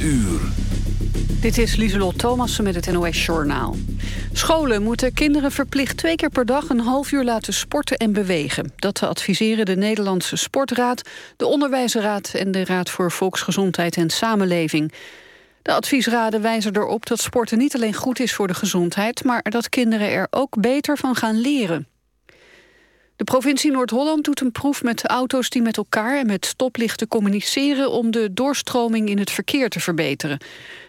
uur. Dit is Lieselot Thomassen met het NOS-journaal. Scholen moeten kinderen verplicht twee keer per dag een half uur laten sporten en bewegen. Dat adviseren de Nederlandse Sportraad, de Onderwijsraad... en de Raad voor Volksgezondheid en Samenleving. De adviesraden wijzen erop dat sporten niet alleen goed is voor de gezondheid... maar dat kinderen er ook beter van gaan leren. De provincie Noord-Holland doet een proef met auto's die met elkaar en met stoplichten communiceren om de doorstroming in het verkeer te verbeteren.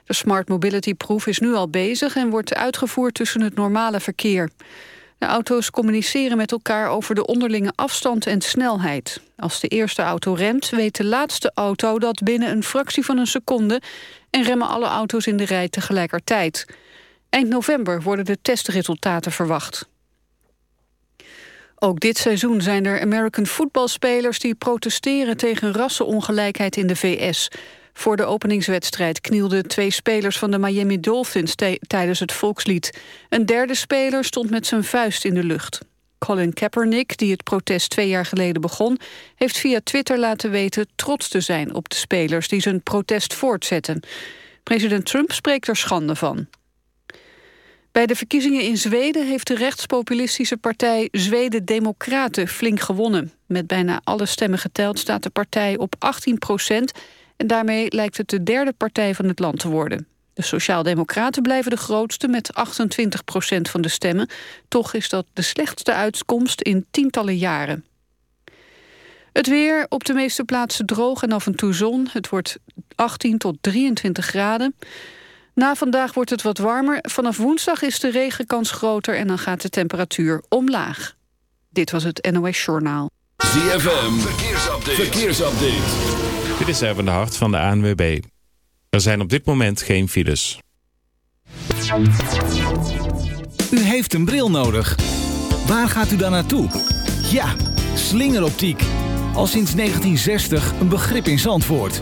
De Smart Mobility proef is nu al bezig en wordt uitgevoerd tussen het normale verkeer. De auto's communiceren met elkaar over de onderlinge afstand en snelheid. Als de eerste auto remt, weet de laatste auto dat binnen een fractie van een seconde... en remmen alle auto's in de rij tegelijkertijd. Eind november worden de testresultaten verwacht. Ook dit seizoen zijn er American footballspelers die protesteren tegen rassenongelijkheid in de VS. Voor de openingswedstrijd knielden twee spelers van de Miami Dolphins tijdens het volkslied. Een derde speler stond met zijn vuist in de lucht. Colin Kaepernick, die het protest twee jaar geleden begon... heeft via Twitter laten weten trots te zijn op de spelers... die zijn protest voortzetten. President Trump spreekt er schande van. Bij de verkiezingen in Zweden heeft de rechtspopulistische partij Zweden Democraten flink gewonnen. Met bijna alle stemmen geteld staat de partij op 18 procent... en daarmee lijkt het de derde partij van het land te worden. De Sociaaldemocraten blijven de grootste met 28 procent van de stemmen. Toch is dat de slechtste uitkomst in tientallen jaren. Het weer op de meeste plaatsen droog en af en toe zon. Het wordt 18 tot 23 graden. Na vandaag wordt het wat warmer. Vanaf woensdag is de regenkans groter en dan gaat de temperatuur omlaag. Dit was het NOS Journaal. ZFM, verkeersupdate. verkeersupdate. Dit is even de hart van de ANWB. Er zijn op dit moment geen files. U heeft een bril nodig. Waar gaat u dan naartoe? Ja, slingeroptiek. Al sinds 1960 een begrip in Zandvoort.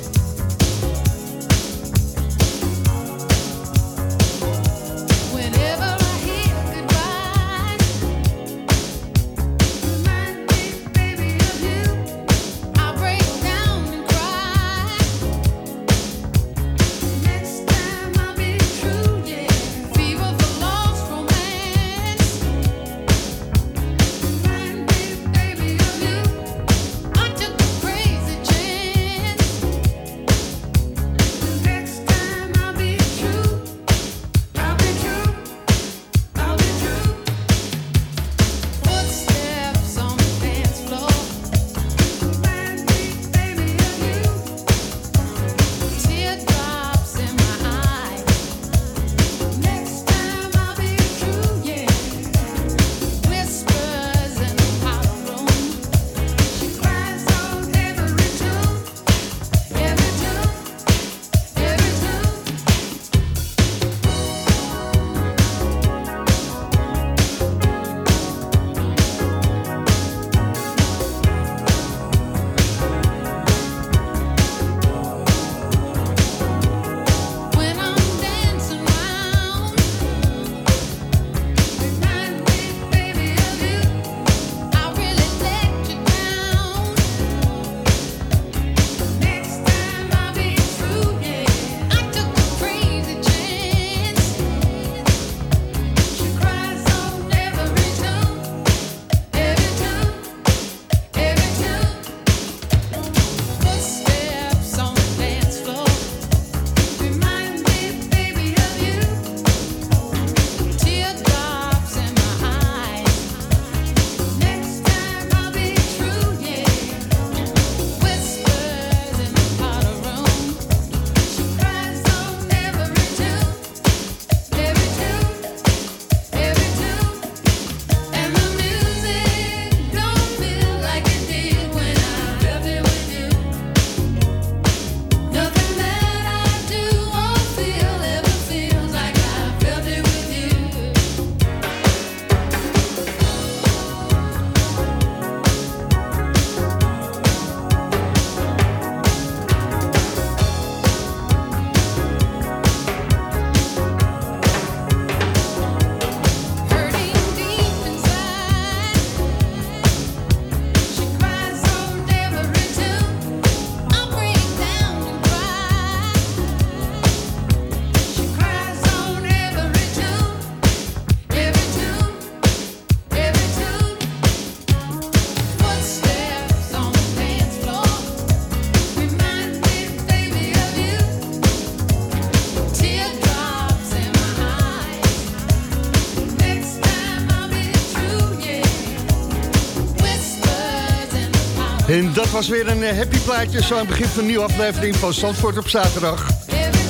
En dat was weer een eh, happy plaatje, zo aan het begin van een nieuwe aflevering van Zandvoort op zaterdag.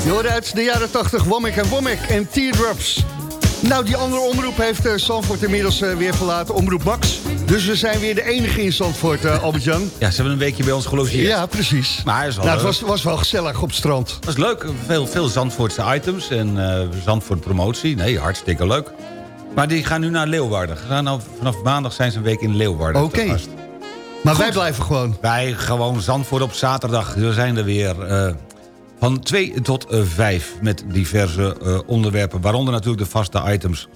Je uit de jaren 80 Womack en Womack en Teardrops. Nou, die andere omroep heeft eh, Zandvoort inmiddels eh, weer verlaten, Omroep Max. Dus we zijn weer de enige in Zandvoort, eh, Albert-Jan. Ja, ze hebben een weekje bij ons gelogeerd. Ja, precies. Maar het is wel Nou, het was, was wel gezellig op het strand. Dat is leuk. Veel, veel Zandvoortse items en eh Zandvoort promotie. Nee, hartstikke leuk. Maar die gaan nu naar Leeuwarden. Gaan nou, vanaf maandag zijn ze een week in Leeuwarden. Oké. Maar wij blijven gewoon. Wij gewoon Zandvoort op zaterdag. We zijn er weer eh, van 2 tot 5 met diverse eh, onderwerpen. Waaronder natuurlijk de vaste items.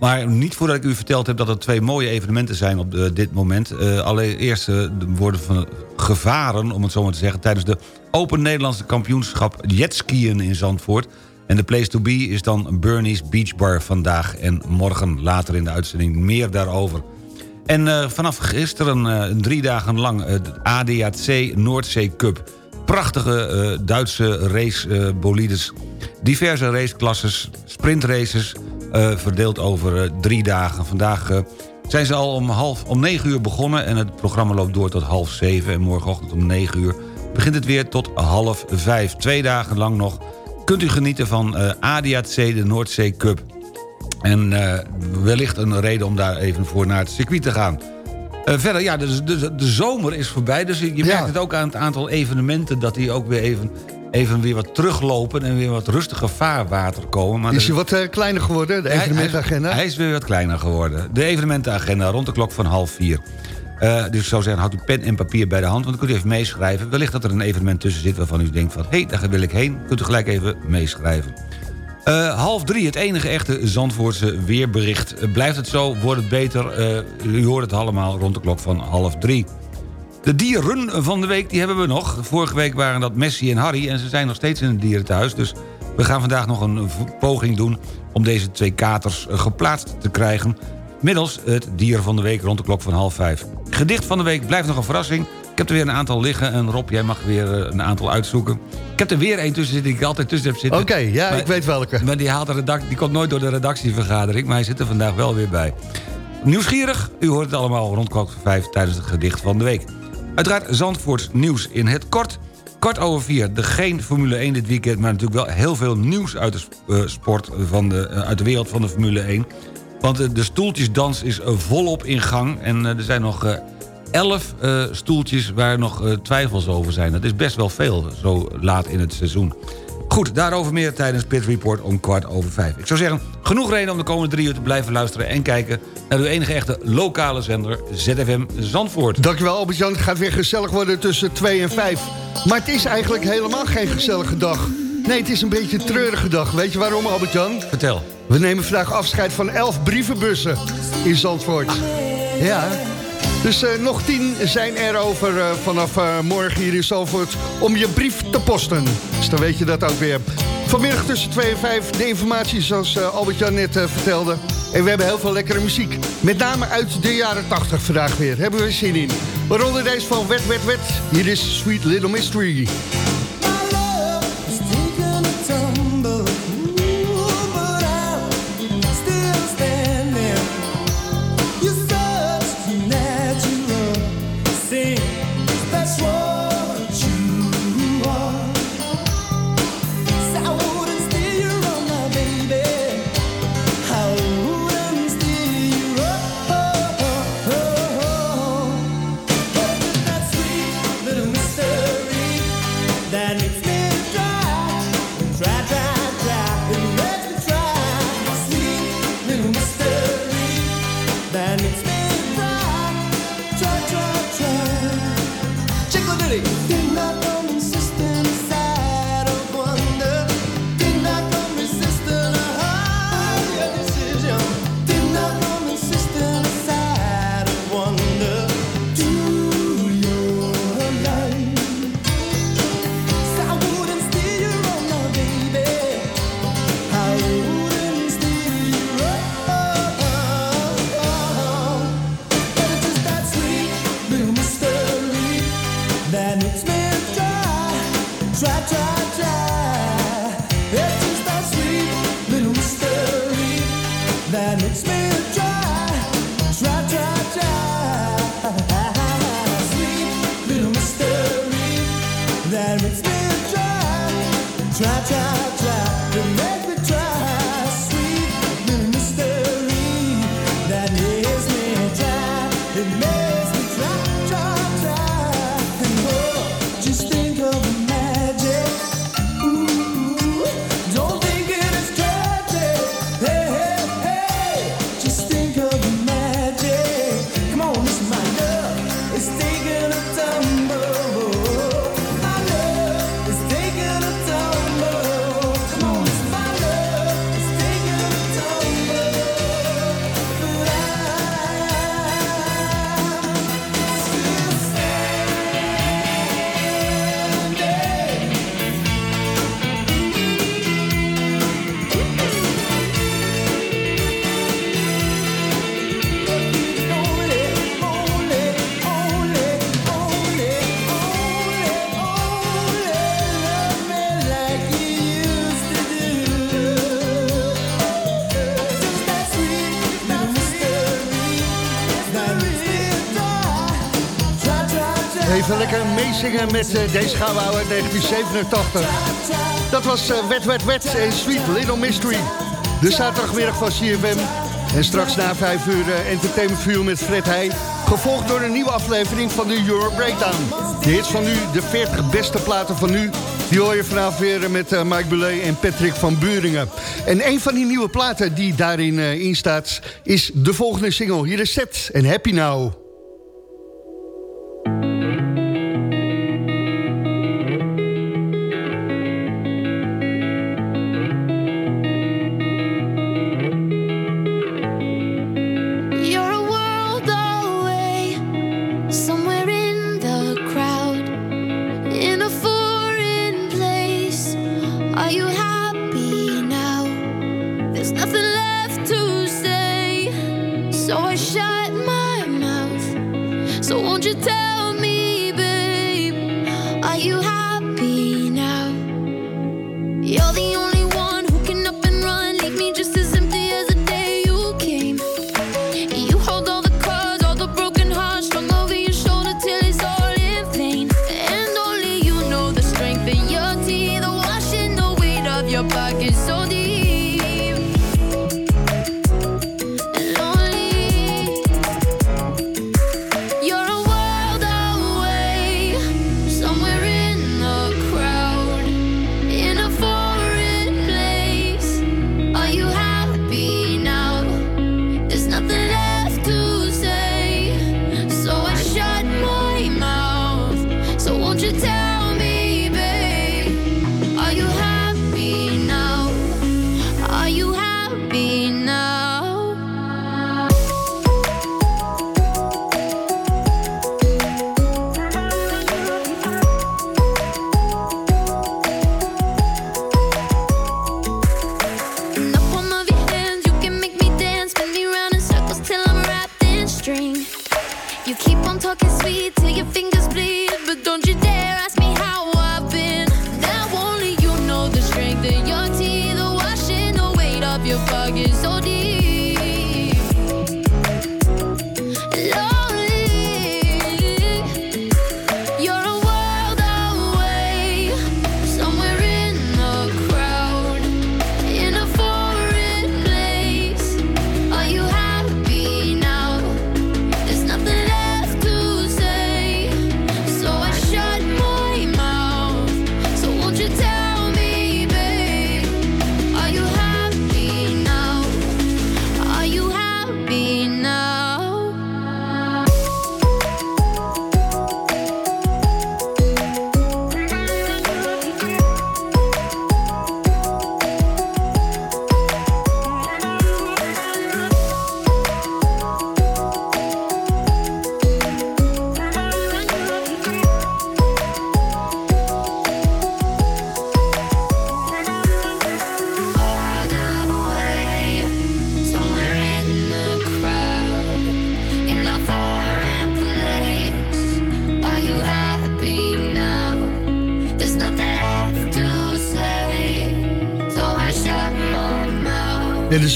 Maar niet voordat ik u verteld heb dat er twee mooie evenementen zijn op eh, dit moment. Eh, allereerst eh, de worden van gevaren, om het zo maar te zeggen... tijdens de Open Nederlandse kampioenschap jetskiën in Zandvoort. En de place to be is dan Bernie's Beach Bar vandaag en morgen. Later in de uitzending meer daarover. En eh, vanaf gisteren eh, drie dagen lang eh, de ADAC Noordzee Cup. Prachtige eh, Duitse racebolides. Diverse raceklasses, sprintraces, eh, verdeeld over eh, drie dagen. Vandaag eh, zijn ze al om, half, om negen uur begonnen... en het programma loopt door tot half zeven. En morgenochtend om negen uur begint het weer tot half vijf. Twee dagen lang nog kunt u genieten van eh, ADAC, de Noordzee Cup. En eh, wellicht een reden om daar even voor naar het circuit te gaan. Eh, verder, ja, de, de, de zomer is voorbij. Dus je merkt het ook aan het aantal evenementen... dat die ook weer even, even weer wat teruglopen... en weer wat rustiger vaarwater komen. Maar Is hij wat eh, kleiner geworden, de evenementagenda? Hij, hij is weer wat kleiner geworden. De evenementenagenda rond de klok van half vier. Dus ik zou zeggen, houd uw pen en papier bij de hand... want dan kunt u even meeschrijven. Wellicht dat er een evenement tussen zit waarvan u denkt van... hé, hey, daar wil ik heen. Kunt u gelijk even meeschrijven. Eh, half drie, het enige echte Zandvoortse weerbericht. Eh, blijft het zo, wordt het beter. Eh, u hoort het allemaal rond de klok van half drie. De dieren van de week, die hebben we nog. Vorige week waren dat Messi en Harry... en ze zijn nog steeds in het dierenthuis. Dus we gaan vandaag nog een poging doen... om deze twee katers geplaatst te krijgen... middels het dier van de week rond de klok van half vijf. Gedicht van de week blijft nog een verrassing. Ik heb er weer een aantal liggen. En Rob, jij mag weer eh, een aantal uitzoeken. Ik heb er weer één tussen zitten die ik altijd tussen heb zitten. Oké, ja, Maar- ik weet welke. maar die, haalt de redac- die komt nooit door de redactievergadering... maar hij zit er vandaag wel weer bij. Nieuwsgierig? U hoort het allemaal rond kwart voor vijf tijdens het gedicht van de week. Uiteraard Zandvoorts nieuws in het kort. Kwart over vier, de geen Formule 1 dit weekend... maar natuurlijk wel heel veel nieuws uit de eh, sport... Van de, eh, uit de wereld van de Formule 1. Want de stoeltjesdans is volop in gang... en er zijn nog elf eh, stoeltjes waar nog eh, twijfels over zijn. Dat is best wel veel, zo laat in het seizoen. Goed, daarover meer tijdens Pit Report om kwart over vijf. Ik zou zeggen, genoeg reden om de komende drie uur te blijven luisteren... en kijken naar uw enige echte lokale zender ZFM Zandvoort. Dankjewel Albert-Jan, het gaat weer gezellig worden tussen 2 en 5. Maar het is eigenlijk helemaal geen gezellige dag. Nee, het is een beetje een treurige dag. Weet je waarom Albert-Jan? Vertel. We nemen vandaag afscheid van 11 brievenbussen in Zandvoort. Ja. Dus eh, nog 10 zijn er over eh, vanaf eh, morgen hier in Zandvoort om je brief te posten. Dus dan weet je dat ook weer. Vanmiddag tussen 2 en 5 de informatie zoals Albert-Jan net vertelde. En we hebben heel veel lekkere muziek. Met name uit de jaren 80 vandaag weer. Hebben we zin in. Waaronder deze van Wet Wet Wet. Hier is Sweet Little Mystery. Even lekker meezingen met eh, deze gouden 1987. Dat was eh, Wet Wet Wet en Sweet Little Mystery. De zaterdagmiddag van CFM. En straks na 5 uur eh, Entertainment View met Fred Heij. Gevolgd door een nieuwe aflevering van de Euro Breakdown. De hits van nu, de 40 beste platen van nu. Die hoor je vanavond weer met Mike Boulay en Patrick van Buringen. En een van die nieuwe platen die daarin in staat... is de volgende single. Hier is Set en Happy Now.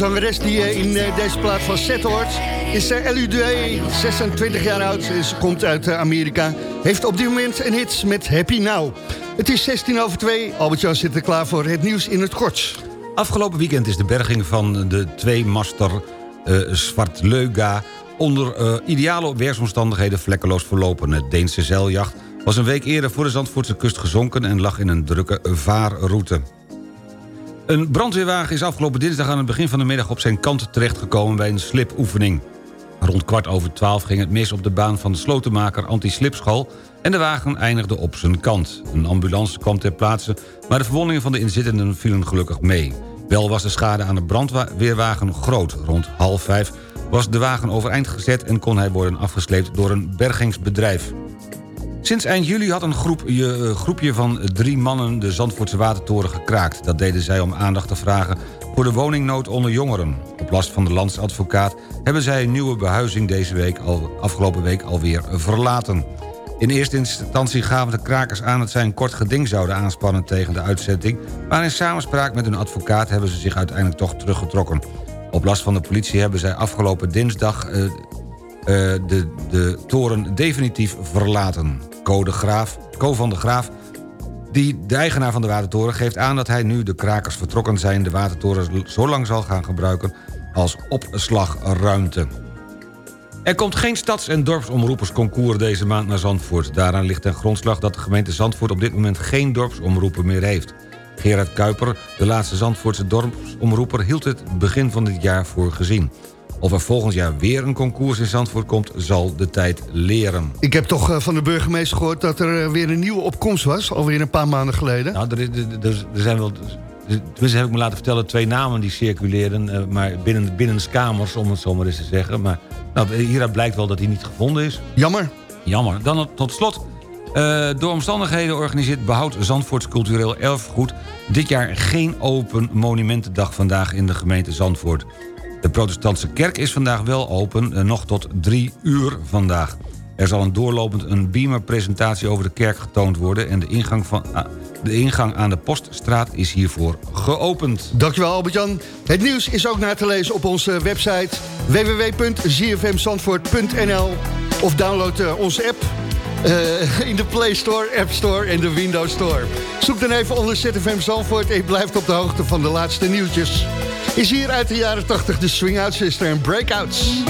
zangeres die eh, in eh, deze plaats van Seth hoort... is eh, Ellie Dué, 26 jaar oud. Ze komt uit Amerika. Heeft op dit moment een hit met Happy Now. Het is 16 over 2. Albert-Jan zit er klaar voor het nieuws in het kort. Afgelopen weekend is de berging van de twee-master uh, Svartleuga... onder ideale weersomstandigheden vlekkeloos verlopen. Het Deense zeiljacht was een week eerder voor de Zandvoortse kust gezonken... en lag in een drukke vaarroute. Een brandweerwagen is afgelopen dinsdag aan het begin van de middag... op zijn kant terechtgekomen bij een slipoefening. Rond kwart over twaalf ging het mis op de baan van de slotenmaker anti-slipschool... en de wagen eindigde op zijn kant. Een ambulance kwam ter plaatse, maar de verwondingen van de inzittenden vielen gelukkig mee. Wel was de schade aan de brandweerwagen groot. Rond half vijf was de wagen overeind gezet... en kon hij worden afgesleept door een bergingsbedrijf. Sinds eind juli had een groepje, eh, groepje van drie mannen de Zandvoortse Watertoren gekraakt. Dat deden zij om aandacht te vragen voor de woningnood onder jongeren. Op last van de landsadvocaat hebben zij een nieuwe behuizing deze week al, afgelopen week alweer verlaten. In eerste instantie gaven de krakers aan dat zij een kort geding zouden aanspannen tegen de uitzetting... maar in samenspraak met hun advocaat hebben ze zich uiteindelijk toch teruggetrokken. Op last van de politie hebben zij afgelopen dinsdag eh, de, de toren definitief verlaten. Co, de Graaf, Co van de Graaf, die, de eigenaar van de Watertoren, geeft aan dat hij nu de krakers vertrokken zijn... de Watertoren zo lang zal gaan gebruiken als opslagruimte. Er komt geen stads- en dorpsomroepersconcours deze maand naar Zandvoort. Daaraan ligt ten grondslag dat de gemeente Zandvoort op dit moment geen dorpsomroeper meer heeft. Gerard Kuiper, de laatste Zandvoortse dorpsomroeper, hield het begin van dit jaar voor gezien. Of er volgend jaar weer een concours in Zandvoort komt, zal de tijd leren. Ik heb toch eh, van de burgemeester gehoord dat er eh, weer een nieuwe opkomst was. Alweer een paar maanden geleden. Nou, er, er, zijn wel... Tenminste heb ik me laten vertellen twee namen die circuleren... eh, maar binnen, binnen kamers, om het zo maar eens te zeggen. Maar nou, hieruit blijkt wel dat hij niet gevonden is. Jammer. Jammer. Dan tot slot. door omstandigheden organiseert Behoud Zandvoorts Cultureel Erfgoed... dit jaar geen open monumentendag vandaag in de gemeente Zandvoort. De protestantse kerk is vandaag wel open, eh, nog tot drie uur vandaag. Er zal een doorlopend een beamer-presentatie over de kerk getoond worden... en de ingang, van, de ingang aan de Poststraat is hiervoor geopend. Dankjewel Albert-Jan. Het nieuws is ook na te lezen op onze website www.zfmzandvoort.nl of download eh, onze app eh, in de Play Store, App Store en de Windows Store. Zoek dan even onder ZFM Zandvoort en je blijft op de hoogte van de laatste nieuwtjes. Is hier uit de jaren 80 de Swing Out Sister en Breakouts.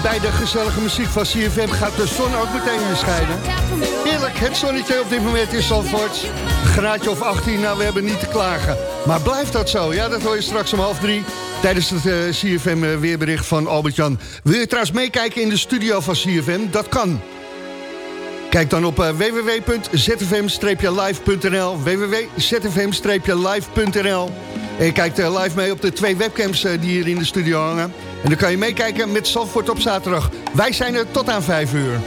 Bij de gezellige muziek van CFM gaat de zon ook meteen schijnen. Heerlijk, het zonnetje op dit moment is Zandvoort. Graadje of 18, nou we hebben niet te klagen. Maar blijft dat zo? Ja, dat hoor je straks om half drie. Tijdens het eh, CFM eh, weerbericht van Albert-Jan. Wil je trouwens meekijken in de studio van CFM? Dat kan. Kijk dan op eh, www.zfm-live.nl www.zfm-live.nl En kijkt live mee op de twee webcams die hier in de studio hangen. En dan kan je meekijken met Zandvoort op zaterdag. Wij zijn er tot aan 5 uur.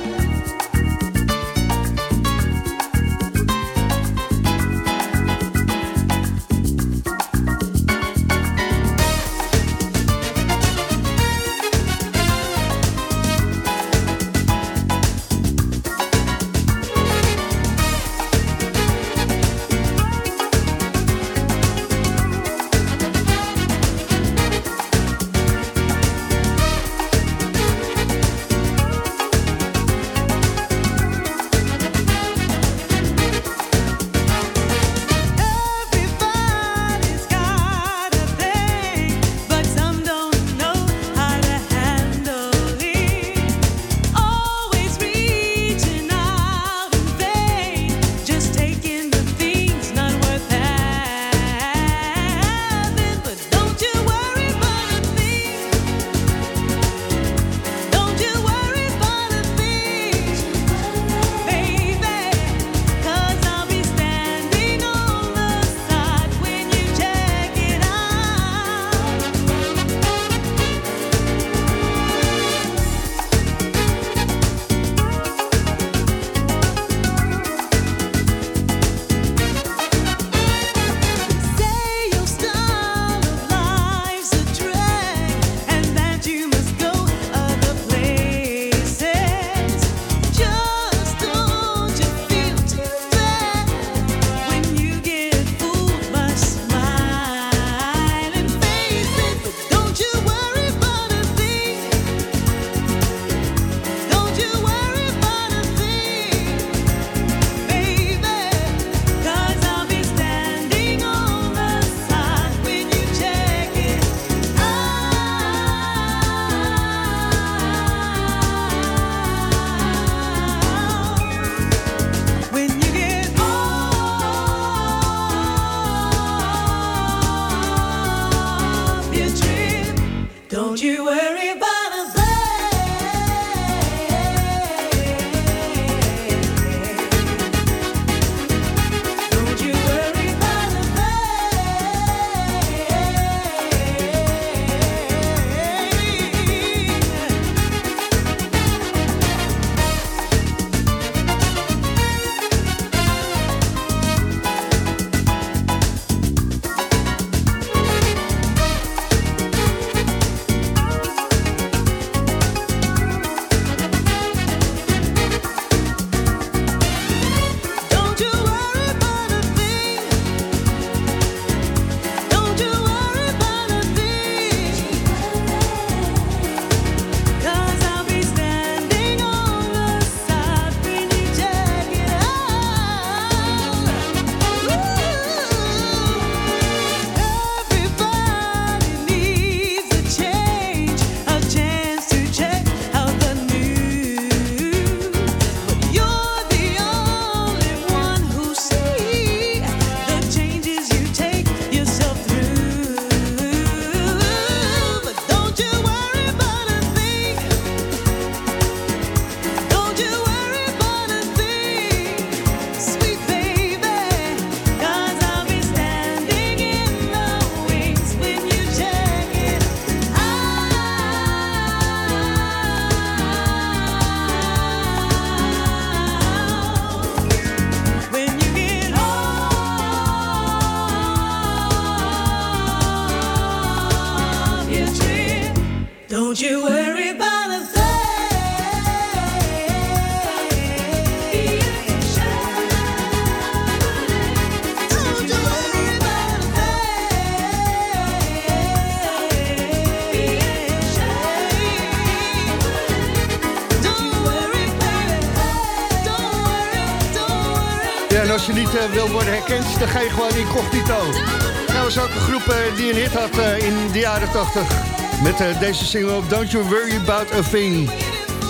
Met eh, deze single Don't You Worry About A Thing.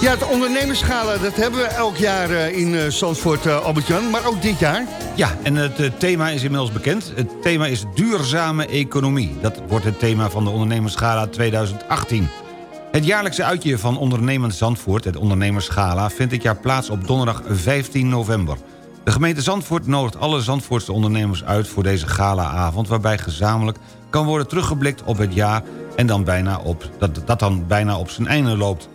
Ja, het ondernemerschala, dat hebben we elk jaar eh, in eh, Zandvoort, Albert-Jan. Maar ook dit jaar. Ja, en het thema is inmiddels bekend. Het thema is duurzame economie. Dat wordt het thema van de ondernemerschala 2018. Het jaarlijkse uitje van ondernemend Zandvoort, het ondernemerschala... vindt dit jaar plaats op donderdag 15 november. De gemeente Zandvoort nodigt alle Zandvoortse ondernemers uit voor deze galaavond... waarbij gezamenlijk kan worden teruggeblikt op het jaar en dan bijna op, dat, dat dan bijna op zijn einde loopt.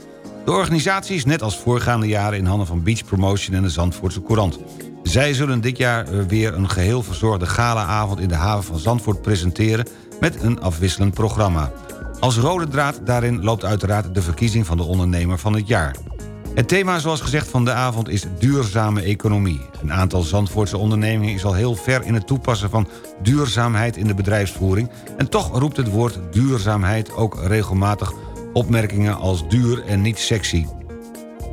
De organisatie is net als voorgaande jaren in handen van Beach Promotion en de Zandvoortse Courant. Zij zullen dit jaar eh, weer een geheel verzorgde galaavond in de haven van Zandvoort presenteren met een afwisselend programma. Als rode draad daarin loopt uiteraard de verkiezing van de ondernemer van het jaar. Het thema zoals gezegd van de avond is duurzame economie. Een aantal Zandvoortse ondernemingen is al heel ver in het toepassen van duurzaamheid in de bedrijfsvoering... en toch roept het woord duurzaamheid ook regelmatig opmerkingen als duur en niet sexy.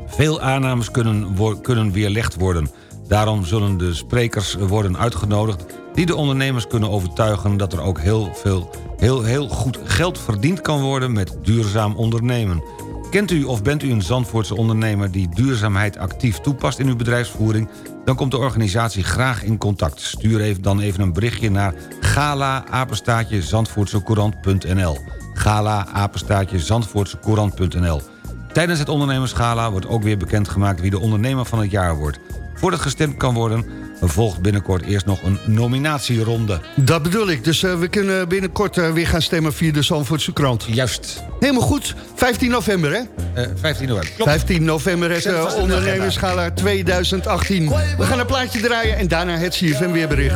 Veel aannames kunnen, kunnen weerlegd worden. Daarom zullen de sprekers worden uitgenodigd... die de ondernemers kunnen overtuigen dat er ook heel, veel, heel, heel goed geld verdiend kan worden... met duurzaam ondernemen. Kent u of bent u een Zandvoortse ondernemer... die duurzaamheid actief toepast in uw bedrijfsvoering... dan komt de organisatie graag in contact. Stuur even, dan even een berichtje naar gala-apenstaatje zandvoortsecourant.nl gala-apenstaatje zandvoortsecourant.nl Tijdens het ondernemersgala wordt ook weer bekendgemaakt wie de ondernemer van het jaar wordt. Voordat gestemd kan worden, volgt binnenkort eerst nog een nominatieronde. Dat bedoel ik. Dus eh, we kunnen binnenkort eh, weer gaan stemmen via de Zandvoortse krant. Juist. Helemaal goed. 15 november, hè? Eh 15 november. Klopt. 15 november eh, de ondernemerschala 2018. We gaan een plaatje draaien en daarna het CFM weerbericht.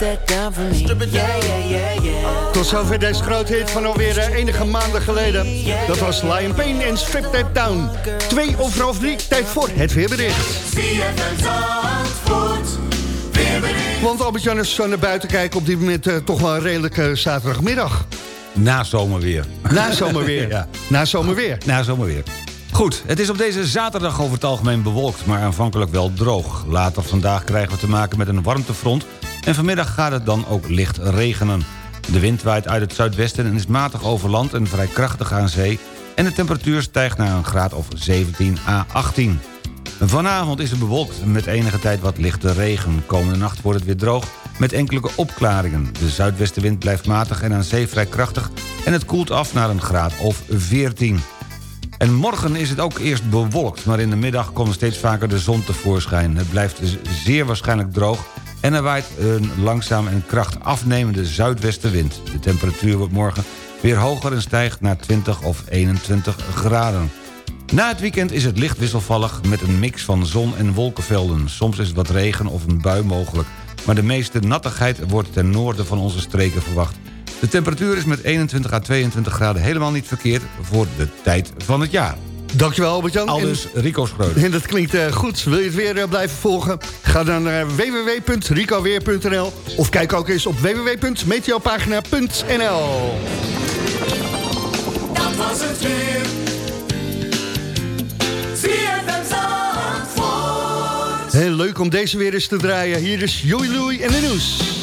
that down for me. Strip it Yeah, down. yeah, yeah, yeah. Tot zover deze grote hit van alweer eh, enige maanden geleden. Dat was Lion Pain en Strip That Down. Twee over half drie, tijd voor het weerbericht. Want Albert-Jan is zo naar buiten kijken op dit moment eh, toch wel een redelijke zaterdagmiddag. Na zomerweer. Na zomerweer. Ja. Na zomerweer. Na zomerweer. Goed, het is op deze zaterdag over het algemeen bewolkt... maar aanvankelijk wel droog. Later vandaag krijgen we te maken met een warmtefront... en vanmiddag gaat het dan ook licht regenen. De wind waait uit het zuidwesten en is matig over land... en vrij krachtig aan zee... en de temperatuur stijgt naar een graad of 17 à 18. Vanavond is het bewolkt met enige tijd wat lichte regen. Komende nacht wordt het weer droog met enkele opklaringen. De zuidwestenwind blijft matig en aan zee vrij krachtig... en het koelt af naar een graad of 14. En morgen is het ook eerst bewolkt... maar in de middag komt steeds vaker de zon tevoorschijn. Het blijft zeer waarschijnlijk droog... en er waait een langzaam en kracht afnemende zuidwestenwind. De temperatuur wordt morgen weer hoger en stijgt naar 20 of 21 graden. Na het weekend is het licht wisselvallig met een mix van zon en wolkenvelden. Soms is wat regen of een bui mogelijk. Maar de meeste nattigheid wordt ten noorden van onze streken verwacht. De temperatuur is met 21 à 22 graden helemaal niet verkeerd... voor de tijd van het jaar. Dankjewel Albert-Jan. Aldus Rico Schreuder. En dat klinkt eh, goed. Wil je het weer eh, blijven volgen? Ga dan naar www.ricoweer.nl of kijk ook eens op www.meteopagina.nl Dat was het weer. Heel leuk om deze weer eens te draaien. Hier is Joey Louie en de nieuws.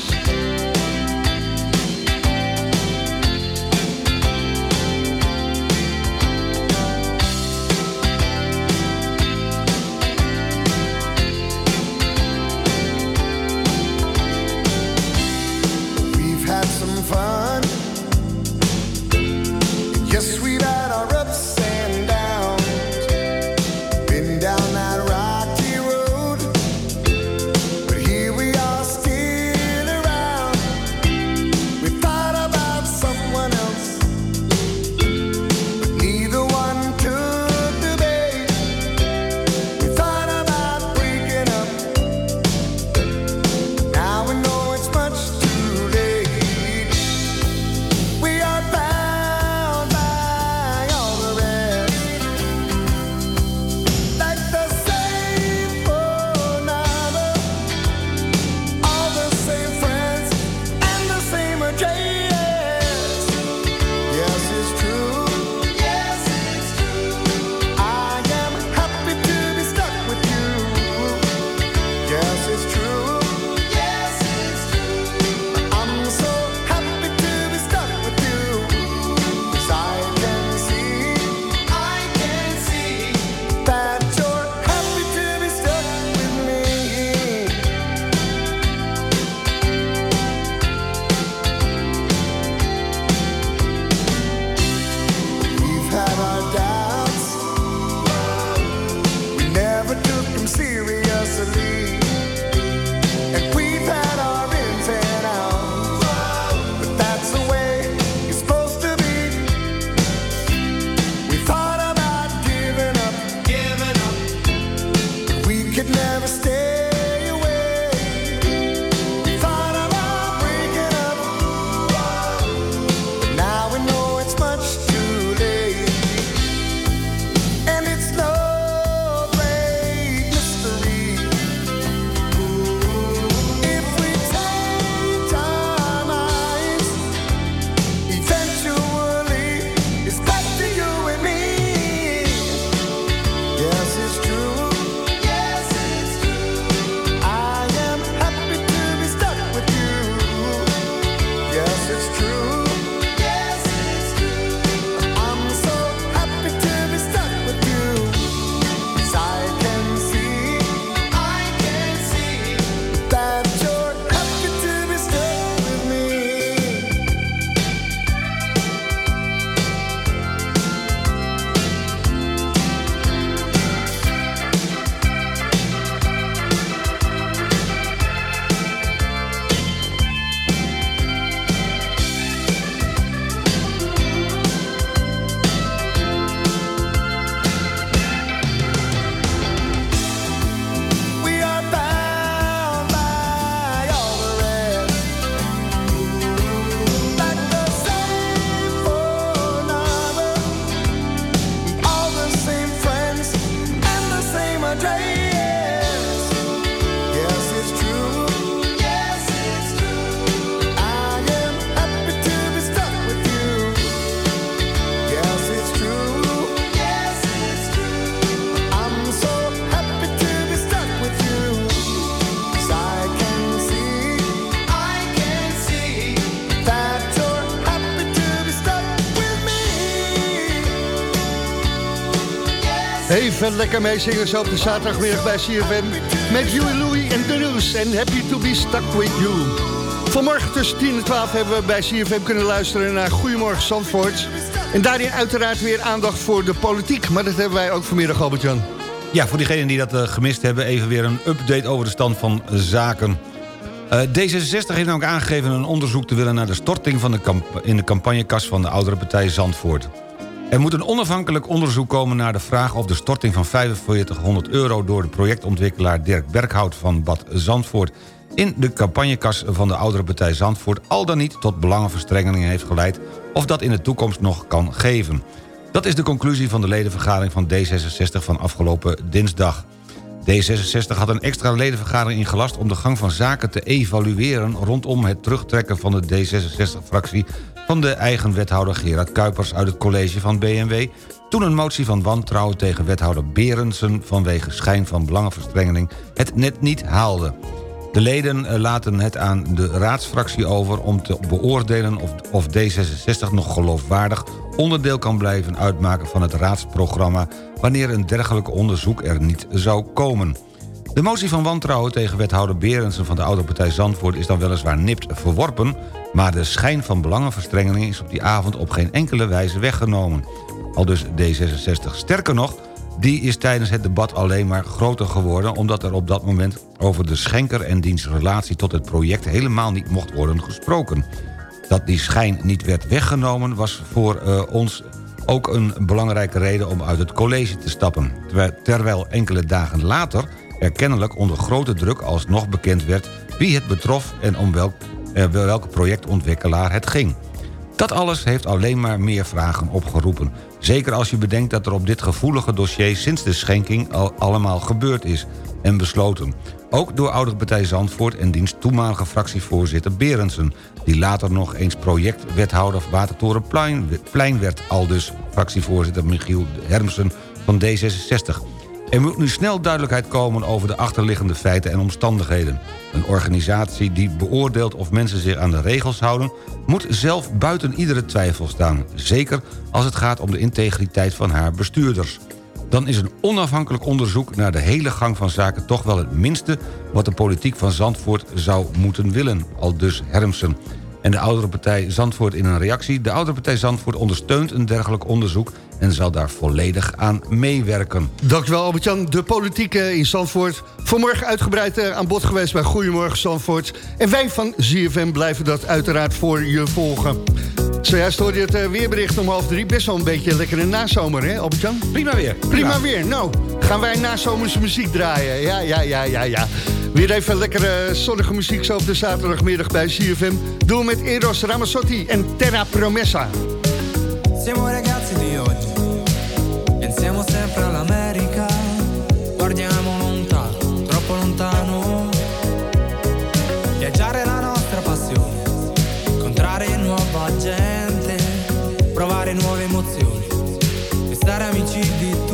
Even lekker meezingen zo op de zaterdagmiddag bij CFM. Met Huey Louie en de nieuws. En happy to be stuck with you. Vanmorgen tussen 10 en 12 hebben we bij CFM kunnen luisteren naar Goedemorgen Zandvoort. En daarin uiteraard weer aandacht voor de politiek. Maar dat hebben wij ook vanmiddag, Albert-Jan. Ja, voor diegenen die dat eh, gemist hebben... even weer een update over de stand van zaken. Eh, D66 heeft namelijk aangegeven een onderzoek te willen... naar de storting van de in de campagnekas van de oudere partij Zandvoort. Er moet een onafhankelijk onderzoek komen naar de vraag... of de storting van 4500 euro door de projectontwikkelaar Dirk Berghout van Bad Zandvoort... in de campagnekas van de oudere partij Zandvoort... al dan niet tot belangenverstrengeling heeft geleid... of dat in de toekomst nog kan geven. Dat is de conclusie van de ledenvergadering van D66 van afgelopen dinsdag. D66 had een extra ledenvergadering ingelast om de gang van zaken te evalueren... rondom het terugtrekken van de D66-fractie van de eigen wethouder Gerard Kuipers uit het college van BMW... toen een motie van wantrouwen tegen wethouder Berensen... vanwege schijn van belangenverstrengeling het net niet haalde. De leden eh, laten het aan de raadsfractie over om te beoordelen of, of D66 nog geloofwaardig onderdeel kan blijven uitmaken van het raadsprogramma wanneer een dergelijk onderzoek er niet zou komen. De motie van wantrouwen tegen wethouder Berensen van de oude partij Zandvoort is dan weliswaar nipt verworpen, maar de schijn van belangenverstrengeling is op die avond op geen enkele wijze weggenomen. Al dus D66. Sterker nog, die is tijdens het debat alleen maar groter geworden... omdat er op dat moment over de schenker en diens relatie tot het project... helemaal niet mocht worden gesproken. Dat die schijn niet werd weggenomen was voor eh, ons ook een belangrijke reden om uit het college te stappen. Terwijl enkele dagen later er kennelijk onder grote druk alsnog bekend werd... wie het betrof en om welk, eh, welke projectontwikkelaar het ging. Dat alles heeft alleen maar meer vragen opgeroepen. Zeker als je bedenkt dat er op dit gevoelige dossier... sinds de schenking al allemaal gebeurd is en besloten. Ook door Ouderpartij Zandvoort en diens toenmalige fractievoorzitter Berensen... die later nog eens projectwethouder Watertorenplein plein werd... al dus fractievoorzitter Michiel Hermsen van D66. Er moet nu snel duidelijkheid komen over de achterliggende feiten en omstandigheden. Een organisatie die beoordeelt of mensen zich aan de regels houden... moet zelf buiten iedere twijfel staan. Zeker als het gaat om de integriteit van haar bestuurders. Dan is een onafhankelijk onderzoek naar de hele gang van zaken... toch wel het minste wat de politiek van Zandvoort zou moeten willen. Al dus Hermsen. En de oudere partij Zandvoort in een reactie... de oudere partij Zandvoort ondersteunt een dergelijk onderzoek... en zal daar volledig aan meewerken. Dankjewel Albert-Jan. De politiek in Zandvoort. Vanmorgen uitgebreid eh, aan bod geweest bij Goedemorgen Zandvoort. En wij van ZFM blijven dat uiteraard voor je volgen. Zojuist hoorde je het eh, weerbericht om half drie. Best wel een beetje lekkere nazomer, hè Albert-Jan? Prima weer. Prima Ja. weer. Nou, gaan wij nazomerse muziek draaien. Ja, ja, ja, ja, ja. Weer even lekkere zonnige muziek zo op de zaterdagmiddag bij CFM. Doen we met Eros Ramazzotti en Terra Promessa. Siamo ragazzi di oggi, pensiamo sempre all'America, guardiamo nuove emozioni e stare amici di tutti.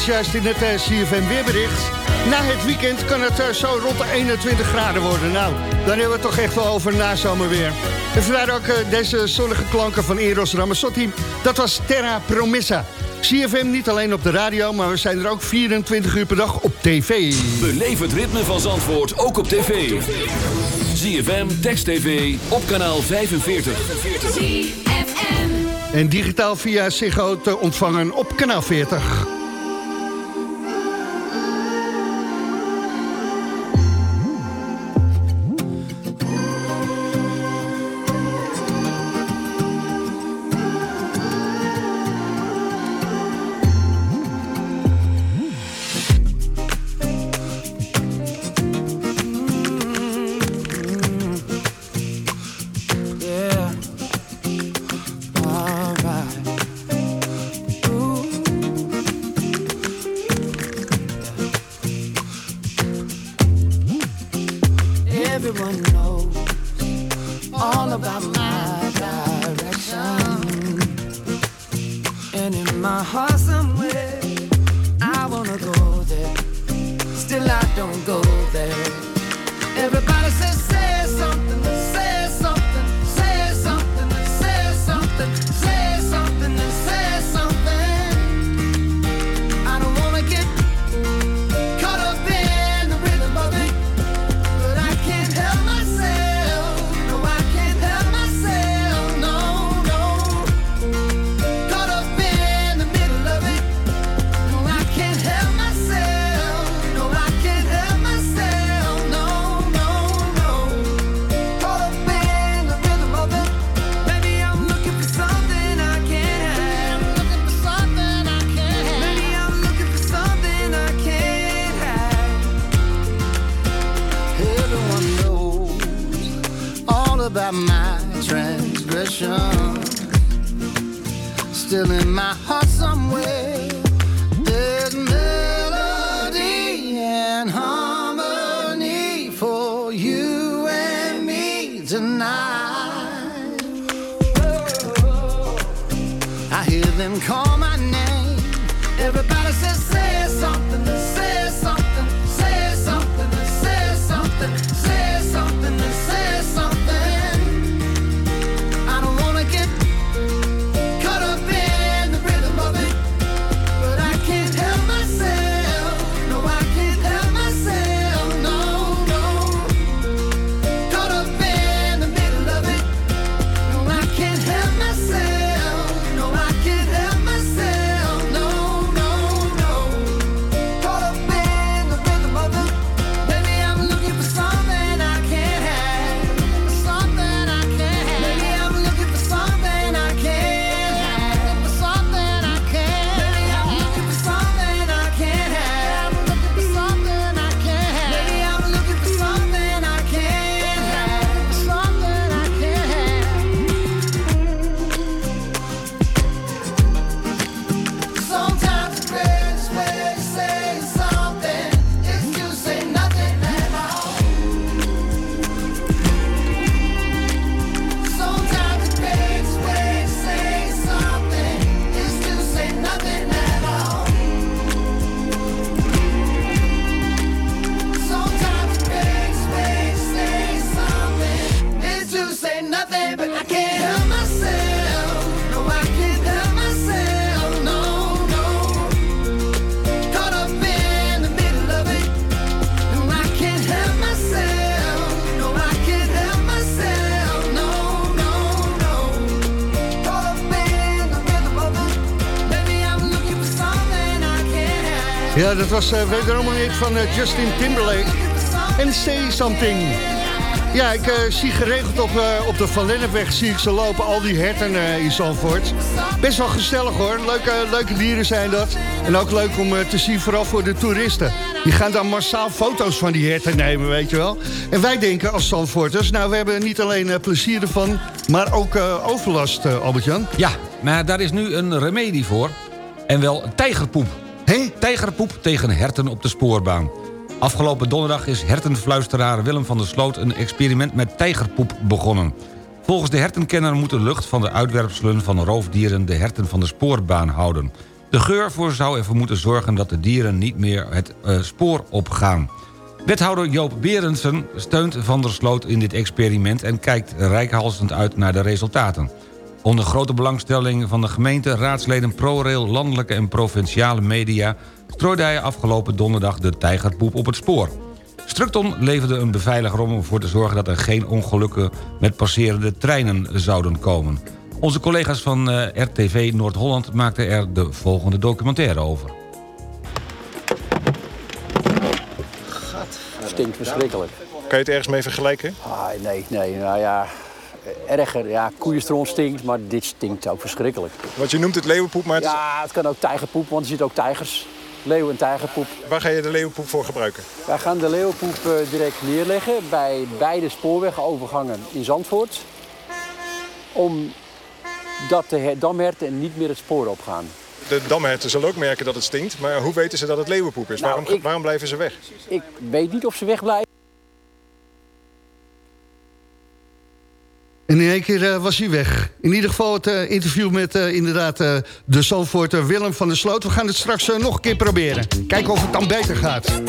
Is juist in het eh, CFM weerbericht. Na het weekend kan het eh, zo rond de 21 graden worden. Nou, dan hebben we het toch echt wel over nazomerweer. En vandaar ook eh, deze zonnige klanken van Eros Ramazzotti. Dat was Terra Promessa. CFM niet alleen op de radio, maar we zijn er ook 24 uur per dag op tv. Beleef het ritme van Zandvoort ook op tv. ZFM, Text TV, op kanaal 45. En digitaal via Ziggo te ontvangen op kanaal 40. Ja, dat was uh, wederom een van eh, Justin Timberlake. En Say Something. Ja, ik eh, zie geregeld op, eh, op de Van Lennepweg zie ik ze lopen, al die herten eh, in Zandvoort. Best wel gezellig hoor, leuke, leuke dieren zijn dat. En ook leuk om eh, te zien, vooral voor de toeristen. Die gaan dan massaal foto's van die herten nemen, weet je wel. En wij denken als Zandvoorters, nou we hebben niet alleen eh, plezier ervan... maar ook eh, overlast, eh, Albert-Jan. Ja, maar daar is nu een remedie voor. En wel tijgerpoep. Tijgerpoep tegen herten op de spoorbaan. Afgelopen donderdag is hertenfluisteraar Willem van der Sloot... een experiment met tijgerpoep begonnen. Volgens de hertenkenner moet de lucht van de uitwerpselen van roofdieren... de herten van de spoorbaan houden. De geur voor zou ervoor moeten zorgen dat de dieren niet meer het eh, spoor opgaan. Wethouder Joop Berendsen steunt Van der Sloot in dit experiment... en kijkt rijkhalsend uit naar de resultaten. Onder grote belangstelling van de gemeente, raadsleden, ProRail... landelijke en provinciale media... strooide hij afgelopen donderdag de tijgerpoep op het spoor. Structon leverde een beveiliger om ervoor te zorgen... dat er geen ongelukken met passerende treinen zouden komen. Onze collega's van eh, RTV Noord-Holland maakten er de volgende documentaire over. Stinkt verschrikkelijk. Kan je het ergens mee vergelijken? Ah, nee, nee, nou ja, erger. Ja, koeienstron stinkt, maar dit stinkt ook verschrikkelijk. Want je noemt het leeuwenpoep, maar het is- Ja, het kan ook tijgerpoep, want er zitten ook tijgers. Leeuw- en tijgerpoep. waar ga je de leeuwenpoep voor gebruiken? Wij gaan de leeuwenpoep eh, direct neerleggen bij beide spoorwegovergangen in Zandvoort. Omdat de her- damherten niet meer het spoor opgaan. De damherten zullen ook merken dat het stinkt, maar hoe weten ze dat het leeuwenpoep is? Nou, waarom, ik- waarom blijven ze weg? Ik weet niet of ze wegblijven. En in één keer eh, was hij weg. In ieder geval het eh, interview met eh, inderdaad de Zandvoorter Willem van der Sloot. We gaan het straks nog een keer proberen. Kijken of het dan beter gaat.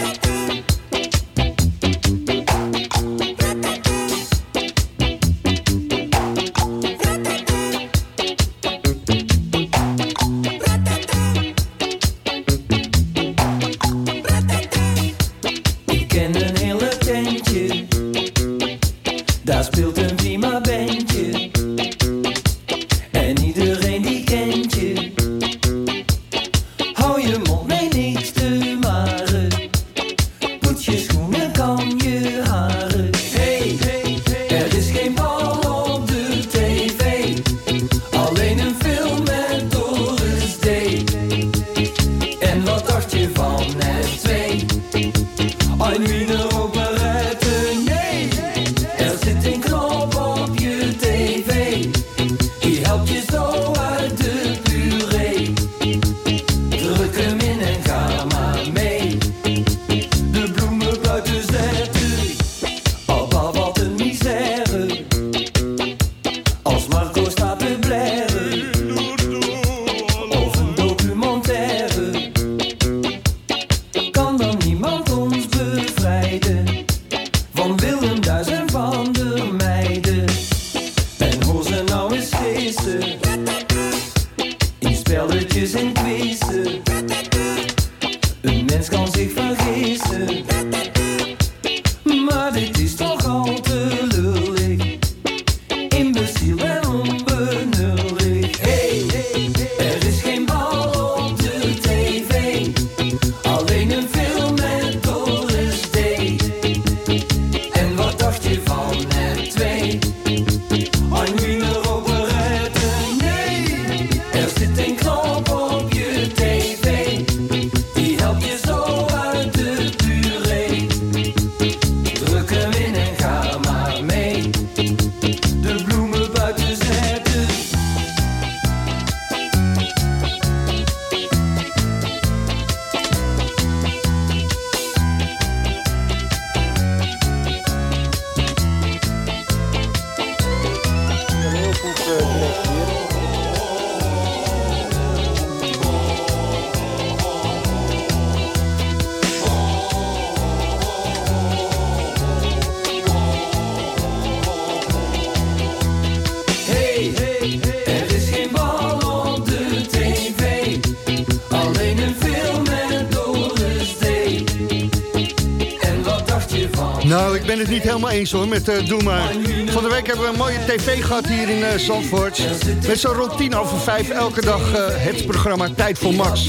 Met eh Doe maar. Van de week hebben we een mooie tv gehad hier in eh, Zandvoort. Met zo'n rond tien over vijf elke dag eh, het programma Tijd voor Max.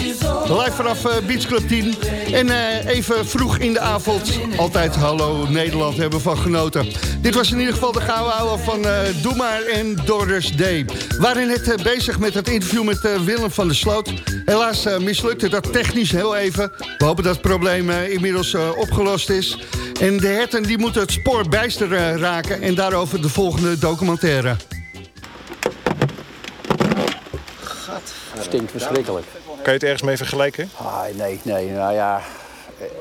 Live vanaf Beach Club 10. En even vroeg in de avond, altijd Hallo Nederland hebben van genoten. Dit was in ieder geval de gouden ouwe van Doe maar en Doris D. We waren net bezig met het interview met Willem van der Sloot. Helaas mislukte dat technisch heel even. We hopen dat het probleem inmiddels opgelost is. En de herten die moeten het spoor bijster eh, raken. En daarover de volgende documentaire. Stinkt verschrikkelijk. Kan je het ergens mee vergelijken? Ah, nee, nee, nou ja,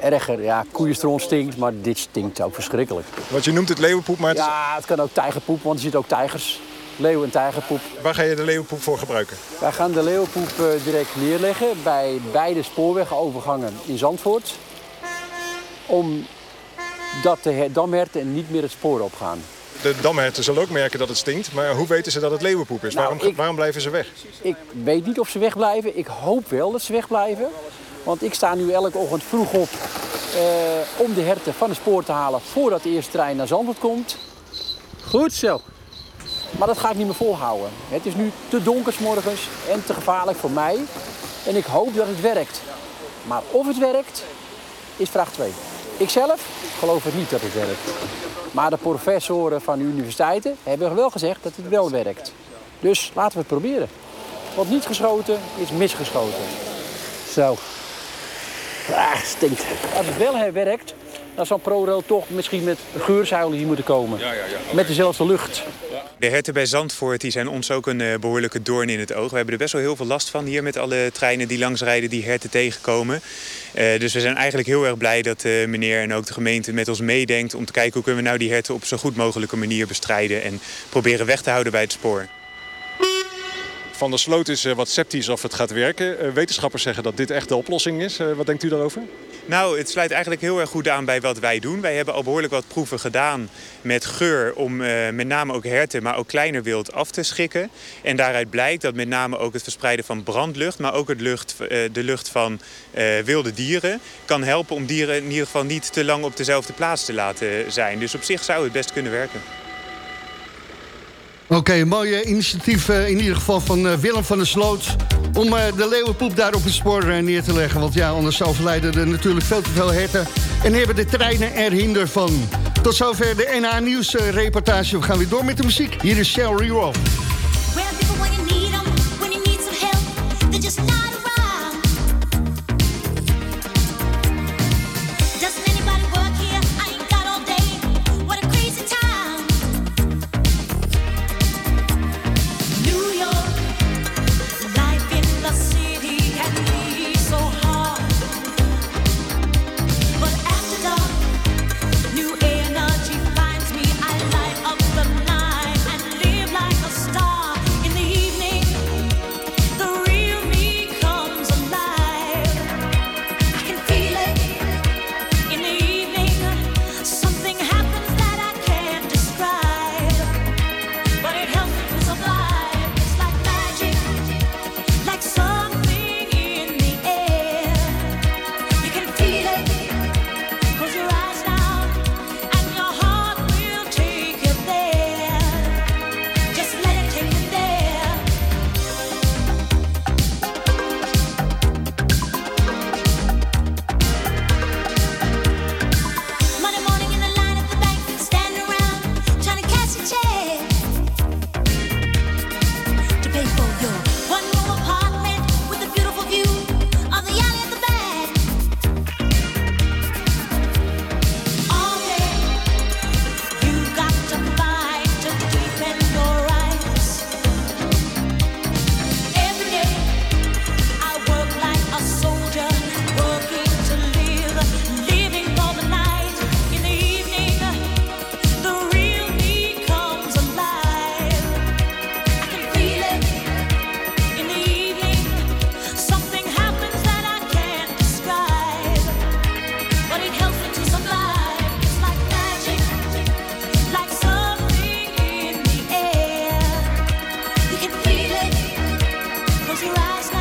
erger. Ja, koeienstron stinkt, maar dit stinkt ook verschrikkelijk. Want je noemt het leeuwenpoep, maar het is- Ja, het kan ook tijgerpoep, want er zitten ook tijgers. Leeuw- en tijgerpoep. Waar ga je de leeuwenpoep voor gebruiken? Wij gaan de leeuwenpoep eh, direct neerleggen bij beide spoorwegovergangen in Zandvoort. Omdat de her- damherten niet meer het spoor opgaan. De damherten zullen ook merken dat het stinkt, maar hoe weten ze dat het leeuwenpoep is? Nou, waarom, ik- waarom blijven ze weg? Ik weet niet of ze wegblijven. Ik hoop wel dat ze wegblijven. Want ik sta nu elke ochtend vroeg op eh, om de herten van het spoor te halen voordat de eerste trein naar Zandvoort komt. Goed zo. Maar dat ga ik niet meer volhouden. Het is nu te donker 's morgens en te gevaarlijk voor mij. En ik hoop dat het werkt. Maar of het werkt, is vraag 2. Ik zelf geloof het niet dat het werkt. Maar de professoren van de universiteiten hebben wel gezegd dat het wel werkt. Dus laten we het proberen. Want niet geschoten is misgeschoten. Zo. Ah, stinkt. Als het wel werkt, dan zal ProRail toch misschien met geurzuilen hier moeten komen. Met dezelfde lucht. De herten bij Zandvoort die zijn ons ook een eh, behoorlijke doorn in het oog. We hebben er best wel heel veel last van hier met alle treinen die langsrijden die herten tegenkomen. Eh, dus we zijn eigenlijk heel erg blij dat eh, meneer en ook de gemeente met ons meedenkt... om te kijken hoe kunnen we nou die herten op zo goed mogelijke manier bestrijden... en proberen weg te houden bij het spoor. Van der Sloot is eh, wat sceptisch of het gaat werken. Eh, wetenschappers zeggen dat dit echt de oplossing is. Eh, wat denkt u daarover? Nou, het sluit eigenlijk heel erg goed aan bij wat wij doen. Wij hebben al behoorlijk wat proeven gedaan met geur om met name ook herten, maar ook kleiner wild af te schikken. En daaruit blijkt dat met name ook het verspreiden van brandlucht, maar ook het lucht, de lucht van wilde dieren kan helpen om dieren in ieder geval niet te lang op dezelfde plaats te laten zijn. Dus op zich zou het best kunnen werken. Oké, mooie initiatief eh, in ieder geval van eh, Willem van der Sloot... om eh, de leeuwenpoep daar op het spoor neer te leggen. Want ja, anders overlijden er natuurlijk veel te veel herten... en hebben de treinen er hinder van. Tot zover de NH Nieuws reportage. We gaan weer door met de muziek. Hier is Shell Roth. last night.